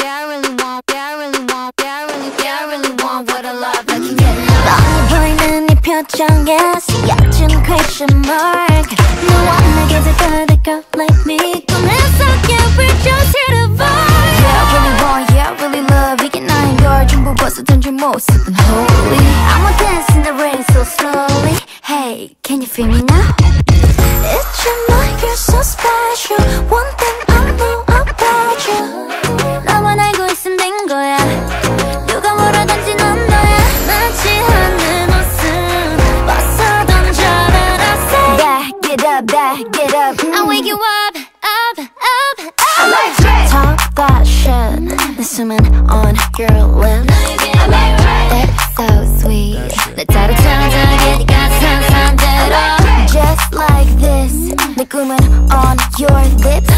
yeah, I really want, yeah, I really want, yeah, I really, yeah, I really want what I love. I can get enough. 뻔히 보이는 네 표정에 쓰여진 question mark 너와 내게 다가갈 girl like me 꿈에서 yeah we're just here to vibe Yeah, I really want, yeah, I really love. 이게 나인 걸 전부 벗어던질 모습은 holy. I'ma dance in the rain so slowly Hey, can you feel me now? It's your night, you're so special One thing I know up, back, get up. I wake you up, up, up, up. Top that shit. The swimming on your lips. I like That's so sweet. That's out of town, get Just like this. The glooming on your lips.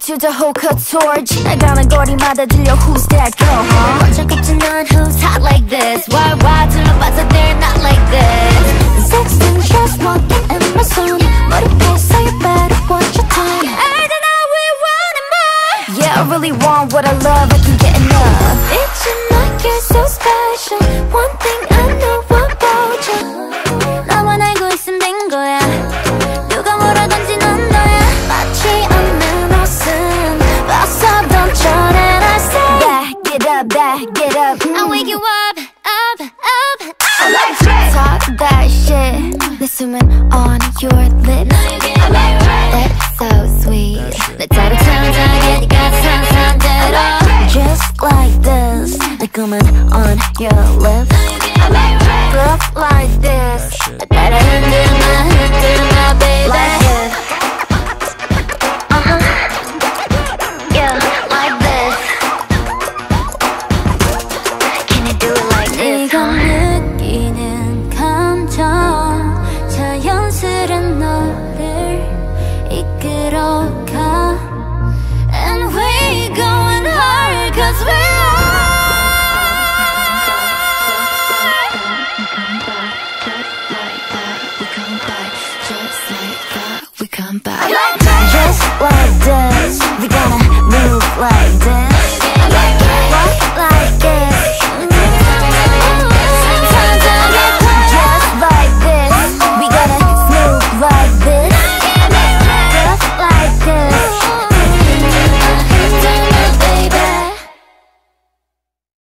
표정, 내 말투 다 호커토르 지나가는 거리마다 들려 Who's that girl, huh? 먼저 꼽지 넌 who's hot like this Why, why 둘러봐서 they're not like this Sex and just walking in my zone 머리빛 so you better watch your time 알잖아 we want it more Yeah, I really want what I love, I can get enough It's your night, you're so special make you up, up, up. I like that. Talk that shit. Listening on your lips. I like that. That's so sweet. Get got some, all. Just like this. Like on your lips. come back. Just like that.